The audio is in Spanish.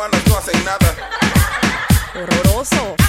marihuanas no hacen nada. Horroroso.